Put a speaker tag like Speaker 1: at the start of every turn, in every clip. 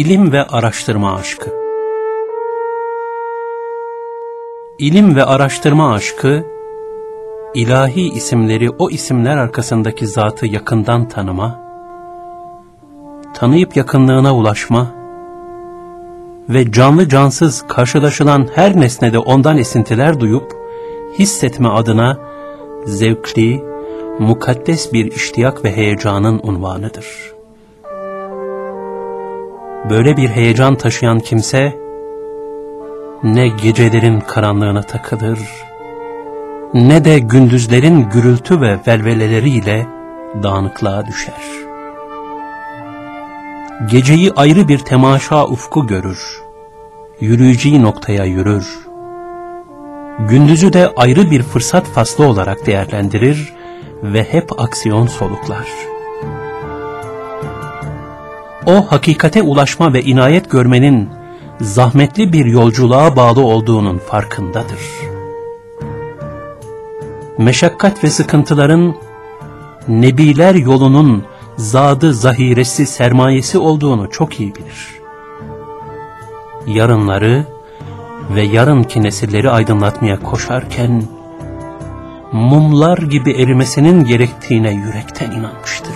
Speaker 1: İlim ve araştırma aşkı İlim ve araştırma aşkı, ilahi isimleri o isimler arkasındaki zatı yakından tanıma, tanıyıp yakınlığına ulaşma ve canlı cansız karşılaşılan her nesnede ondan esintiler duyup, hissetme adına zevkli, mukaddes bir iştiyak ve heyecanın unvanıdır. Böyle bir heyecan taşıyan kimse, ne gecelerin karanlığına takılır, ne de gündüzlerin gürültü ve velveleleriyle dağınıklığa düşer. Geceyi ayrı bir temaşa ufku görür, yürüyeceği noktaya yürür, gündüzü de ayrı bir fırsat faslı olarak değerlendirir ve hep aksiyon soluklar. O hakikate ulaşma ve inayet görmenin zahmetli bir yolculuğa bağlı olduğunun farkındadır. Meşakkat ve sıkıntıların nebiler yolunun zadı zahiresi sermayesi olduğunu çok iyi bilir. Yarınları ve yarınki nesilleri aydınlatmaya koşarken mumlar gibi erimesinin gerektiğine yürekten inanmıştır.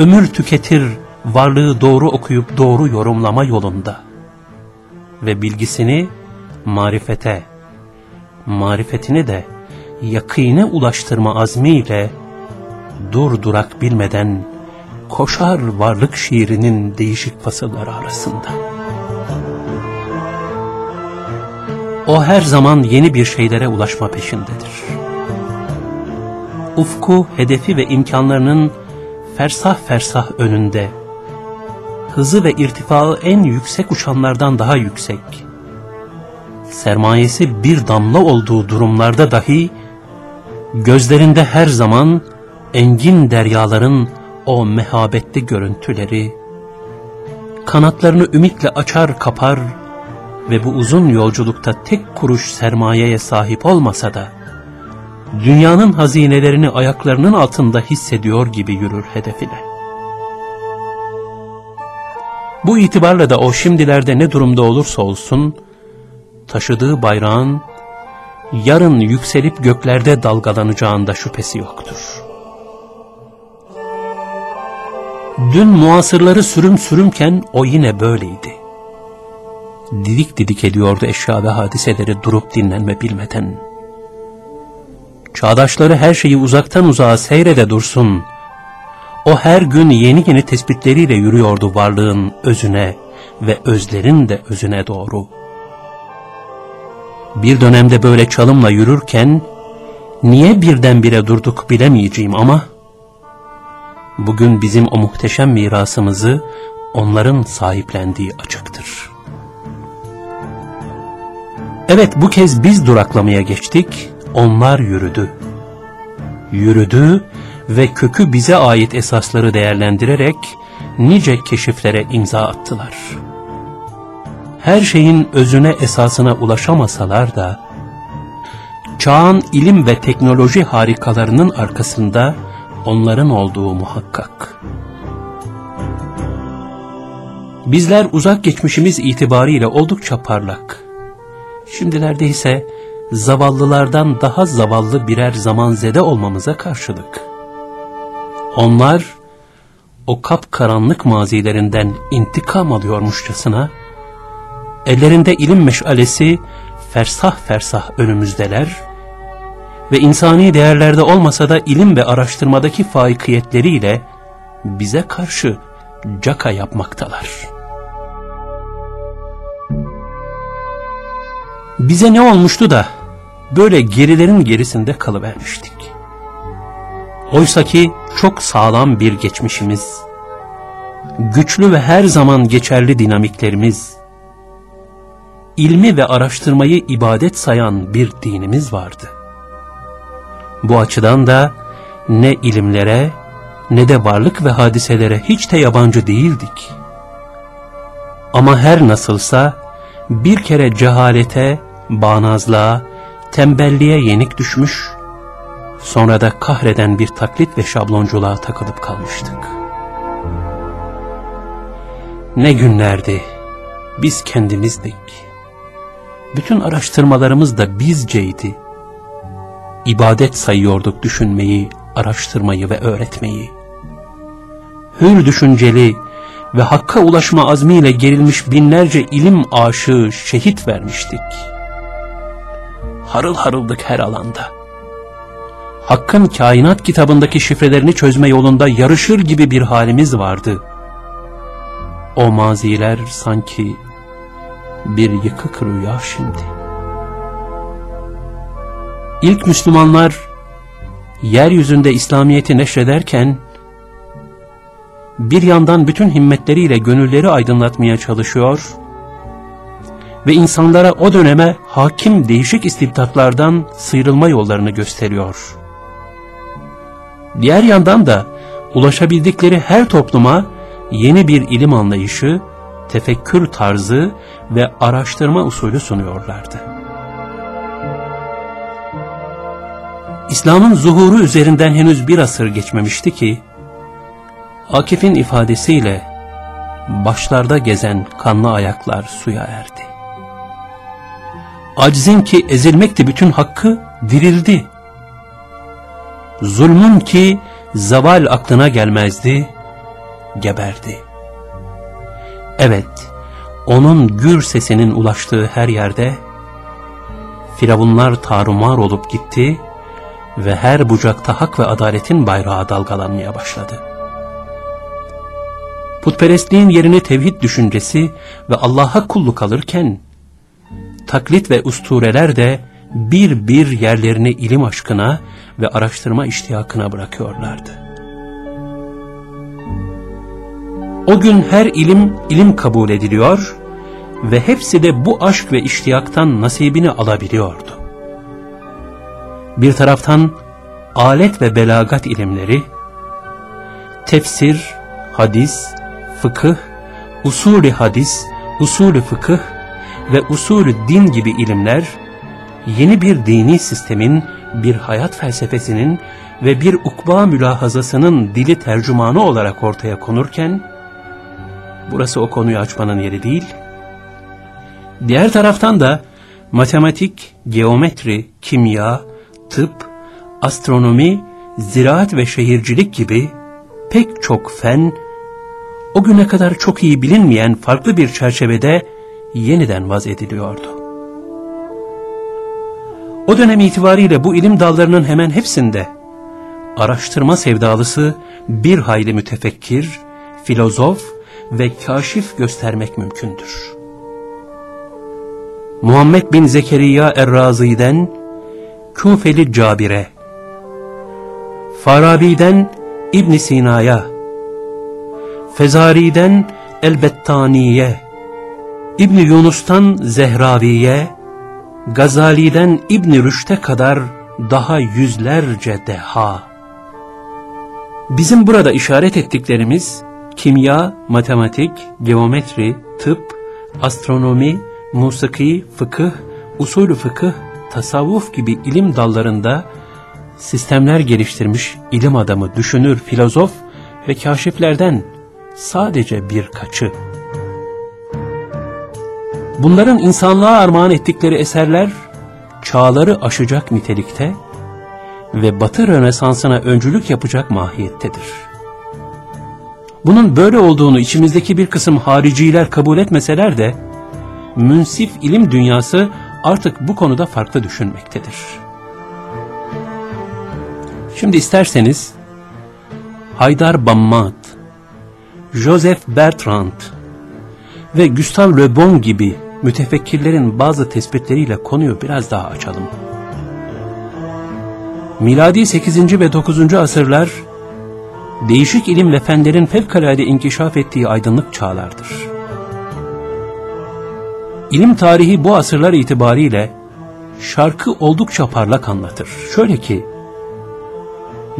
Speaker 1: Ömür tüketir varlığı doğru okuyup doğru yorumlama yolunda ve bilgisini marifete, marifetini de yakine ulaştırma azmiyle dur durak bilmeden koşar varlık şiirinin değişik fasılları arasında. O her zaman yeni bir şeylere ulaşma peşindedir. Ufku, hedefi ve imkanlarının fersah fersah önünde hızı ve irtifaı en yüksek uçanlardan daha yüksek. Sermayesi bir damla olduğu durumlarda dahi gözlerinde her zaman engin deryaların o mehabetli görüntüleri, kanatlarını ümitle açar kapar ve bu uzun yolculukta tek kuruş sermayeye sahip olmasa da, dünyanın hazinelerini ayaklarının altında hissediyor gibi yürür hedefine. Bu itibarla da o şimdilerde ne durumda olursa olsun, taşıdığı bayrağın yarın yükselip göklerde dalgalanacağında şüphesi yoktur. Dün muasırları sürüm sürümken o yine böyleydi. Didik didik ediyordu eşya ve hadiseleri durup dinlenme bilmeden. Çağdaşları her şeyi uzaktan uzağa seyrede dursun, o her gün yeni yeni tespitleriyle yürüyordu varlığın özüne ve özlerin de özüne doğru. Bir dönemde böyle çalımla yürürken, niye birdenbire durduk bilemeyeceğim ama, bugün bizim o muhteşem mirasımızı onların sahiplendiği açıktır. Evet bu kez biz duraklamaya geçtik, onlar yürüdü. Yürüdü ve kökü bize ait esasları değerlendirerek nice keşiflere imza attılar. Her şeyin özüne esasına ulaşamasalar da, çağın ilim ve teknoloji harikalarının arkasında onların olduğu muhakkak. Bizler uzak geçmişimiz itibariyle oldukça parlak. Şimdilerde ise zavallılardan daha zavallı birer zamanzede olmamıza karşılık onlar o kapkaranlık mazilerinden intikam alıyormuşçasına, ellerinde ilim meşalesi fersah fersah önümüzdeler ve insani değerlerde olmasa da ilim ve araştırmadaki faikiyetleriyle bize karşı caka yapmaktalar. Bize ne olmuştu da böyle gerilerin gerisinde kalıvermiştik. Oysaki çok sağlam bir geçmişimiz, güçlü ve her zaman geçerli dinamiklerimiz, ilmi ve araştırmayı ibadet sayan bir dinimiz vardı. Bu açıdan da ne ilimlere ne de varlık ve hadiselere hiç de yabancı değildik. Ama her nasılsa bir kere cehalete, bağnazlığa, tembelliğe yenik düşmüş Sonra da kahreden bir taklit ve şablonculuğa takılıp kalmıştık. Ne günlerdi, biz kendimizdik. Bütün araştırmalarımız da bizceydi. İbadet sayıyorduk düşünmeyi, araştırmayı ve öğretmeyi. Hür düşünceli ve hakka ulaşma azmiyle gerilmiş binlerce ilim aşığı şehit vermiştik. Harıl harıldık her alanda. Hakkın kainat kitabındaki şifrelerini çözme yolunda yarışır gibi bir halimiz vardı. O maziler sanki bir yıkık rüya şimdi. İlk Müslümanlar yeryüzünde İslamiyet'i neşrederken bir yandan bütün himmetleriyle gönülleri aydınlatmaya çalışıyor ve insanlara o döneme hakim değişik istibdatlardan sıyrılma yollarını gösteriyor. Diğer yandan da ulaşabildikleri her topluma yeni bir ilim anlayışı, tefekkür tarzı ve araştırma usulü sunuyorlardı. İslam'ın zuhuru üzerinden henüz bir asır geçmemişti ki, Akif'in ifadesiyle başlarda gezen kanlı ayaklar suya erdi. Aczin ki ezilmekti bütün hakkı dirildi. Zulmün ki zaval aklına gelmezdi, geberdi. Evet, onun gür sesinin ulaştığı her yerde, firavunlar tarumar olup gitti ve her bucakta hak ve adaletin bayrağı dalgalanmaya başladı. Putperestliğin yerini tevhid düşüncesi ve Allah'a kulluk alırken, taklit ve ustureler de bir bir yerlerini ilim aşkına ve araştırma iştiyakına bırakıyorlardı. O gün her ilim ilim kabul ediliyor ve hepsi de bu aşk ve iştiyaktan nasibini alabiliyordu. Bir taraftan alet ve belagat ilimleri, tefsir, hadis, fıkıh, usulü hadis, usulü fıkıh ve usulü din gibi ilimler, yeni bir dini sistemin, bir hayat felsefesinin ve bir ukba mülahazasının dili tercümanı olarak ortaya konurken, burası o konuyu açmanın yeri değil, diğer taraftan da matematik, geometri, kimya, tıp, astronomi, ziraat ve şehircilik gibi pek çok fen, o güne kadar çok iyi bilinmeyen farklı bir çerçevede yeniden vaz ediliyordu. O dönem itibariyle bu ilim dallarının hemen hepsinde araştırma sevdalısı bir hayli mütefekkir, filozof ve kaşif göstermek mümkündür. Muhammed bin Zekeriya Errazi'den Kufeli Cabir'e, Farabi'den İbn Sina'ya, Fezari'den Elbettani'ye, İbn Yunus'tan Zehravi'ye, Gazali'den İbn Rüşd'e kadar daha yüzlerce deha. Bizim burada işaret ettiklerimiz kimya, matematik, geometri, tıp, astronomi, musiki, fıkıh, usulü fıkıh, tasavvuf gibi ilim dallarında sistemler geliştirmiş ilim adamı, düşünür, filozof ve kaşiflerden sadece birkaçı. Bunların insanlığa armağan ettikleri eserler çağları aşacak nitelikte ve Batı Rönesansı'na öncülük yapacak mahiyettedir. Bunun böyle olduğunu içimizdeki bir kısım hariciler kabul etmeseler de, münsif ilim dünyası artık bu konuda farklı düşünmektedir. Şimdi isterseniz Haydar Bammat, Joseph Bertrand ve Gustave Le Bon gibi mütefekkirlerin bazı tespitleriyle konuyu biraz daha açalım. Miladi 8. ve 9. asırlar değişik ilim ve fenlerin fevkalade inkişaf ettiği aydınlık çağlardır. İlim tarihi bu asırlar itibariyle şarkı oldukça parlak anlatır. Şöyle ki,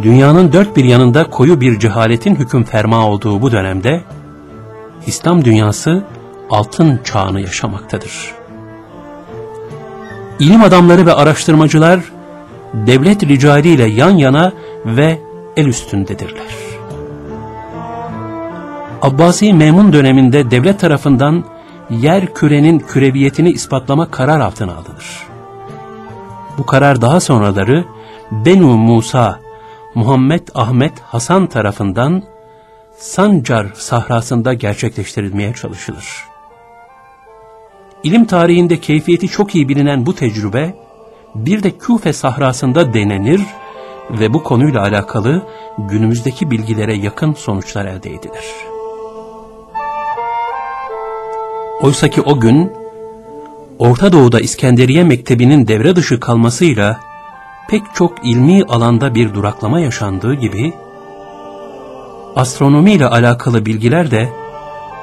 Speaker 1: dünyanın dört bir yanında koyu bir cehaletin hüküm ferma olduğu bu dönemde, İslam dünyası altın çağını yaşamaktadır. İlim adamları ve araştırmacılar, devlet ricaliyle yan yana ve el üstündedirler. Abbasi Memun döneminde devlet tarafından yer kürenin küreviyetini ispatlama karar altına alınır. Bu karar daha sonraları Benu Musa, Muhammed Ahmet Hasan tarafından Sancar sahrasında gerçekleştirilmeye çalışılır. İlim tarihinde keyfiyeti çok iyi bilinen bu tecrübe, bir de Küfe sahrasında denenir ve bu konuyla alakalı günümüzdeki bilgilere yakın sonuçlar elde edilir. Oysaki o gün, Orta Doğu'da İskenderiye Mektebi'nin devre dışı kalmasıyla pek çok ilmi alanda bir duraklama yaşandığı gibi, astronomi ile alakalı bilgiler de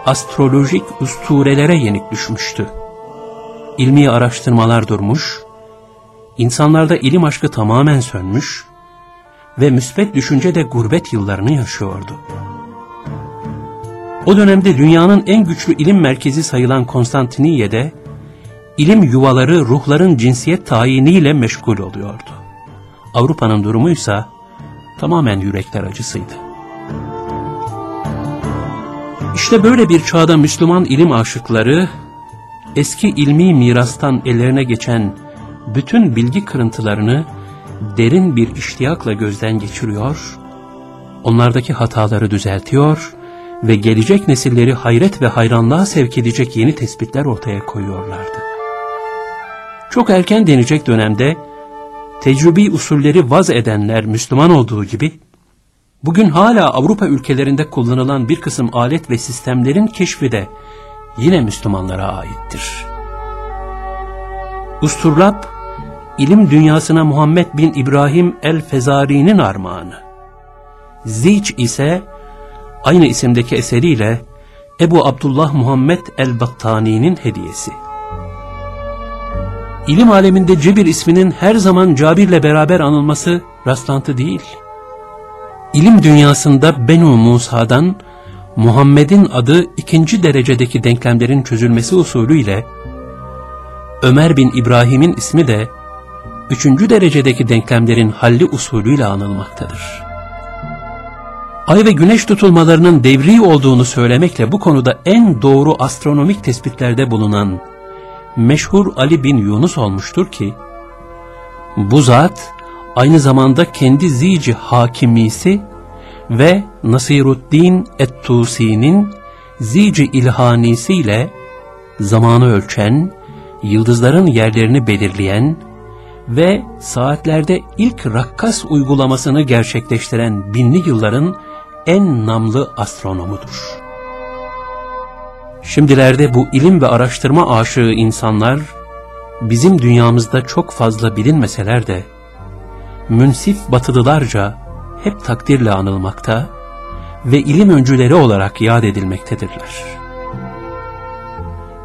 Speaker 1: astrolojik usturelere yenik düşmüştü. İlmi araştırmalar durmuş, insanlarda ilim aşkı tamamen sönmüş ve müsbet düşünce de gurbet yıllarını yaşıyordu. O dönemde dünyanın en güçlü ilim merkezi sayılan Konstantiniye'de ilim yuvaları ruhların cinsiyet tayiniyle meşgul oluyordu. Avrupa'nın durumuysa tamamen yürekler acısıydı. İşte böyle bir çağda Müslüman ilim aşıkları eski ilmi mirastan ellerine geçen bütün bilgi kırıntılarını derin bir iştiyakla gözden geçiriyor, onlardaki hataları düzeltiyor ve gelecek nesilleri hayret ve hayranlığa sevk edecek yeni tespitler ortaya koyuyorlardı. Çok erken denecek dönemde tecrübi usulleri vaz edenler Müslüman olduğu gibi, bugün hala Avrupa ülkelerinde kullanılan bir kısım alet ve sistemlerin keşfi de yine Müslümanlara aittir. Usturlap, ilim dünyasına Muhammed bin İbrahim el-Fezari'nin armağanı. Zic ise aynı isimdeki eseriyle Ebu Abdullah Muhammed el-Battani'nin hediyesi. İlim aleminde Cebir isminin her zaman Cabir'le beraber anılması rastlantı değil. İlim dünyasında Benu Musa'dan Muhammed'in adı ikinci derecedeki denklemlerin çözülmesi usulüyle Ömer bin İbrahim'in ismi de üçüncü derecedeki denklemlerin halli usulüyle anılmaktadır. Ay ve güneş tutulmalarının devri olduğunu söylemekle bu konuda en doğru astronomik tespitlerde bulunan meşhur Ali bin Yunus olmuştur ki, bu zat aynı zamanda kendi zici hakimisi ve Nasiruddin Et-Tusi'nin zici ilhanisiyle zamanı ölçen, yıldızların yerlerini belirleyen ve saatlerde ilk rakkas uygulamasını gerçekleştiren binli yılların en namlı astronomudur. Şimdilerde bu ilim ve araştırma aşığı insanlar, bizim dünyamızda çok fazla bilinmeseler de, münsif batılılarca hep takdirle anılmakta ve ilim öncüleri olarak yad edilmektedirler.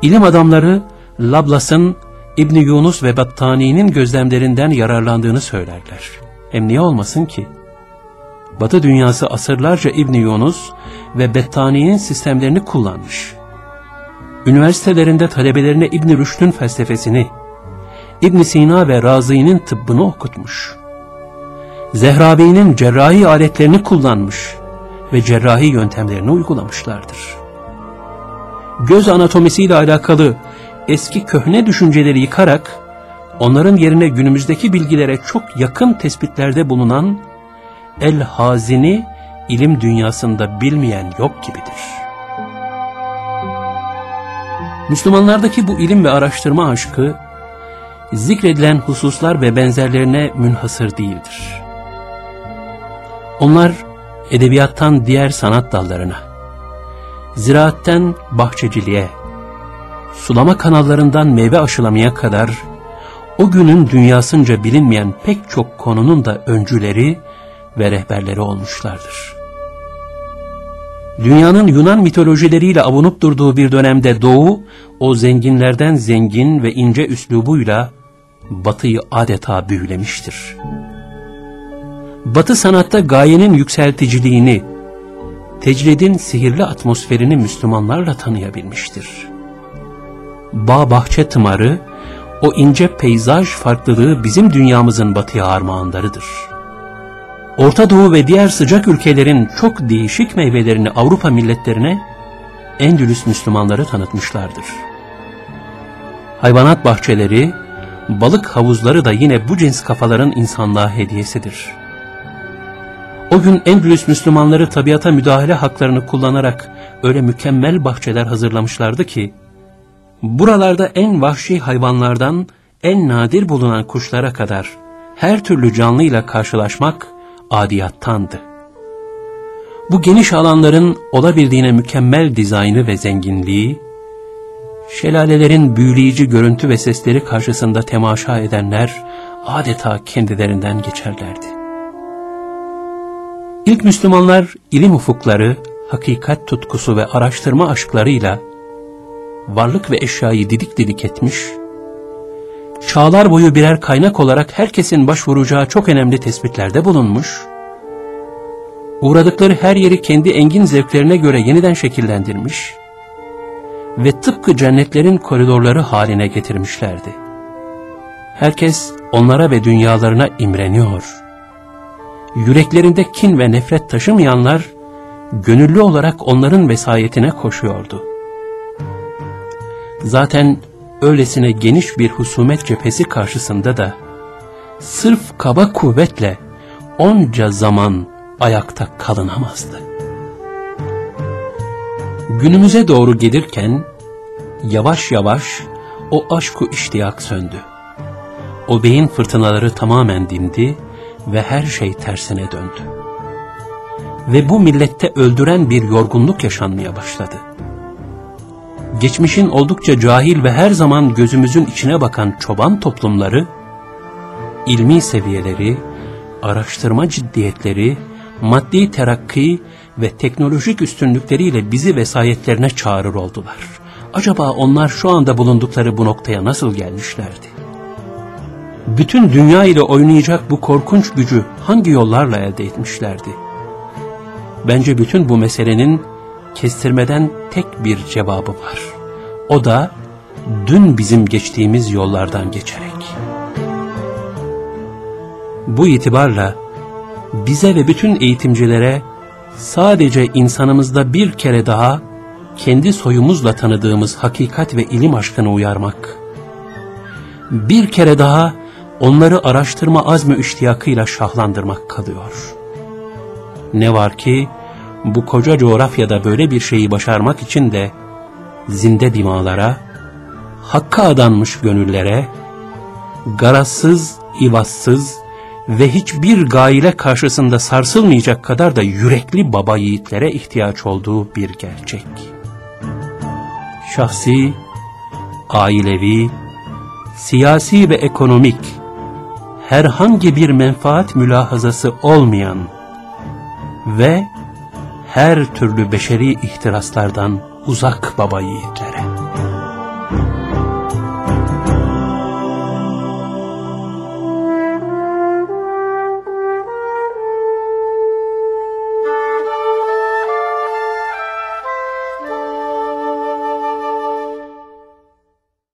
Speaker 1: İlim adamları, Lablas'ın İbni Yunus ve Battani'nin gözlemlerinden yararlandığını söylerler. Hem niye olmasın ki? Batı dünyası asırlarca İbni Yunus ve Bettani'nin sistemlerini kullanmış. Üniversitelerinde talebelerine İbn Rüşd'ün felsefesini, İbn Sina ve Razi'nin tıbbını okutmuş. Zehrabi'nin cerrahi aletlerini kullanmış ve cerrahi yöntemlerini uygulamışlardır. Göz anatomisiyle alakalı eski köhne düşünceleri yıkarak, onların yerine günümüzdeki bilgilere çok yakın tespitlerde bulunan El-Hazini ilim dünyasında bilmeyen yok gibidir. Müslümanlardaki bu ilim ve araştırma aşkı, zikredilen hususlar ve benzerlerine münhasır değildir. Onlar edebiyattan diğer sanat dallarına, ziraatten bahçeciliğe, sulama kanallarından meyve aşılamaya kadar o günün dünyasınca bilinmeyen pek çok konunun da öncüleri ve rehberleri olmuşlardır. Dünyanın Yunan mitolojileriyle avunup durduğu bir dönemde Doğu, o zenginlerden zengin ve ince üslubuyla Batı'yı adeta büyülemiştir. Batı sanatta gayenin yükselticiliğini, tecridin sihirli atmosferini Müslümanlarla tanıyabilmiştir. Bağ bahçe tımarı, o ince peyzaj farklılığı bizim dünyamızın batıya armağanlarıdır. Orta Doğu ve diğer sıcak ülkelerin çok değişik meyvelerini Avrupa milletlerine Endülüs Müslümanları tanıtmışlardır. Hayvanat bahçeleri, balık havuzları da yine bu cins kafaların insanlığa hediyesidir. O gün Endülüs Müslümanları tabiata müdahale haklarını kullanarak öyle mükemmel bahçeler hazırlamışlardı ki, buralarda en vahşi hayvanlardan en nadir bulunan kuşlara kadar her türlü canlıyla karşılaşmak adiyattandı. Bu geniş alanların olabildiğine mükemmel dizaynı ve zenginliği, şelalelerin büyüleyici görüntü ve sesleri karşısında temaşa edenler adeta kendilerinden geçerlerdi. İlk Müslümanlar ilim ufukları, hakikat tutkusu ve araştırma aşklarıyla varlık ve eşyayı didik didik etmiş, çağlar boyu birer kaynak olarak herkesin başvuracağı çok önemli tespitlerde bulunmuş, uğradıkları her yeri kendi engin zevklerine göre yeniden şekillendirmiş ve tıpkı cennetlerin koridorları haline getirmişlerdi. Herkes onlara ve dünyalarına imreniyor. Yüreklerinde kin ve nefret taşımayanlar, gönüllü olarak onların vesayetine koşuyordu. Zaten öylesine geniş bir husumet cephesi karşısında da, sırf kaba kuvvetle onca zaman ayakta kalınamazdı. Günümüze doğru gelirken, yavaş yavaş o aşku iştiyak söndü. O beyin fırtınaları tamamen dindi ve her şey tersine döndü. Ve bu millette öldüren bir yorgunluk yaşanmaya başladı. Geçmişin oldukça cahil ve her zaman gözümüzün içine bakan çoban toplumları, ilmi seviyeleri, araştırma ciddiyetleri, maddi terakki ve teknolojik üstünlükleriyle bizi vesayetlerine çağırır oldular. Acaba onlar şu anda bulundukları bu noktaya nasıl gelmişlerdi? Bütün dünya ile oynayacak bu korkunç gücü hangi yollarla elde etmişlerdi? Bence bütün bu meselenin kestirmeden tek bir cevabı var. O da dün bizim geçtiğimiz yollardan geçerek. Bu itibarla bize ve bütün eğitimcilere sadece insanımızda bir kere daha kendi soyumuzla tanıdığımız hakikat ve ilim aşkını uyarmak, bir kere daha onları araştırma azmi iştiyakıyla şahlandırmak kalıyor. Ne var ki bu koca coğrafyada böyle bir şeyi başarmak için de zinde dimalara, hakka adanmış gönüllere, garazsız, ivazsız, ve hiçbir gaile karşısında sarsılmayacak kadar da yürekli baba yiğitlere ihtiyaç olduğu bir gerçek. Şahsi, ailevi, siyasi ve ekonomik herhangi bir menfaat mülahazası olmayan ve her türlü beşeri ihtiraslardan uzak baba yiğitler.